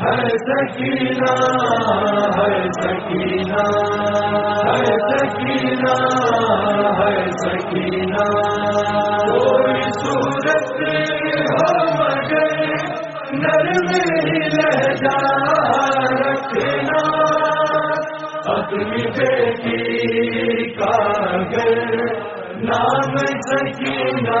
ہے سکینہ ہے سکینہ ہے سکینہ ہے سکینہ۔ کوئی صورت ہو مگر نرم ہی لہجہ رکھنا۔ اپنی بیٹی کا گھر، نام سکینہ۔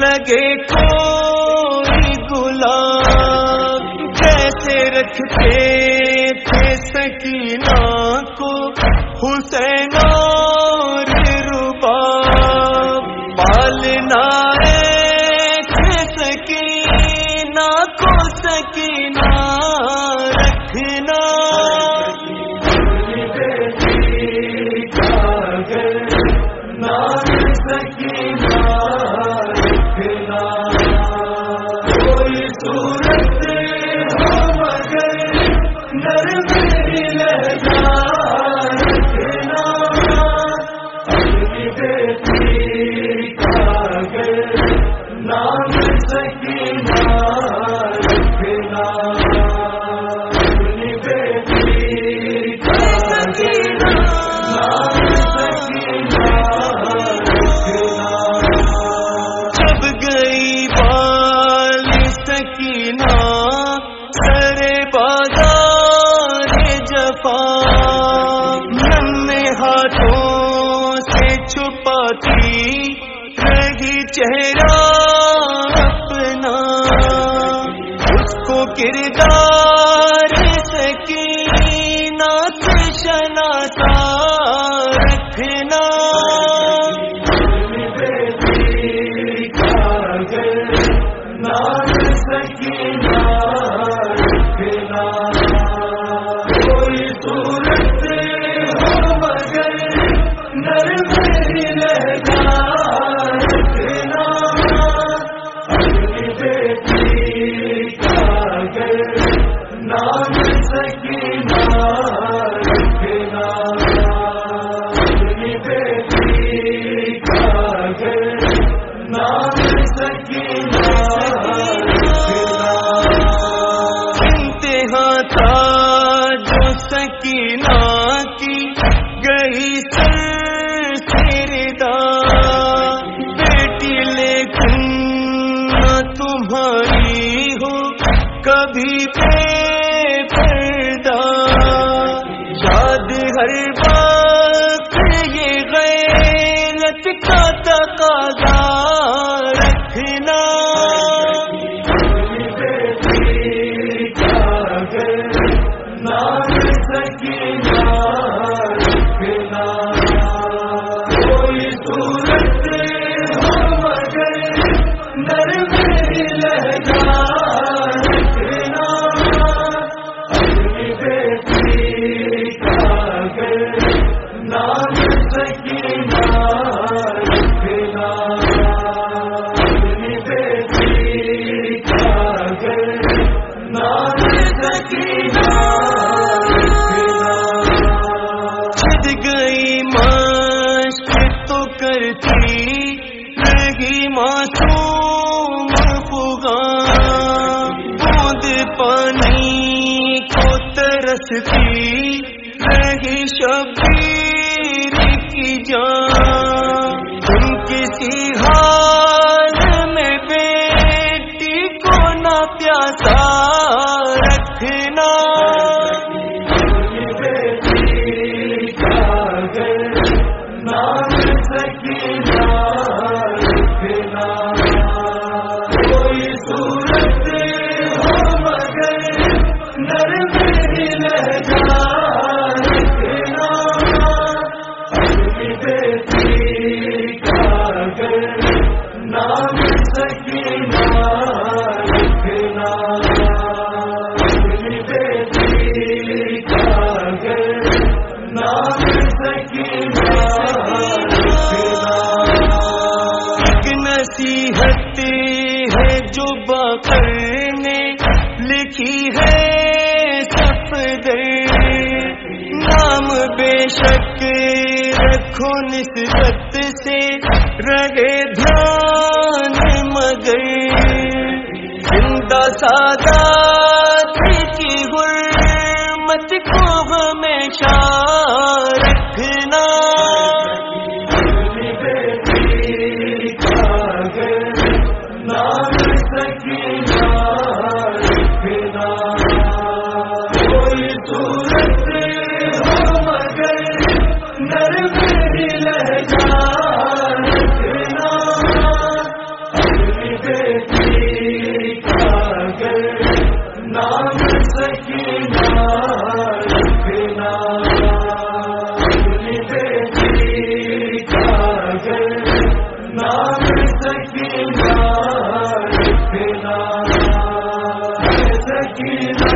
لگے کوئی گلاب۔ رکھتے تھے سکینہ کو حسین سکے چہرے گئی سردا بیٹی لیکن تمہاری ہو کبھی پہ پردہ یاد ہر بار ہستی نہیں شبیر کی جان۔ ہے جو نے لکھی ہے۔ سب نام بے شک رکھو نسبت سے رگے دھیان۔ کے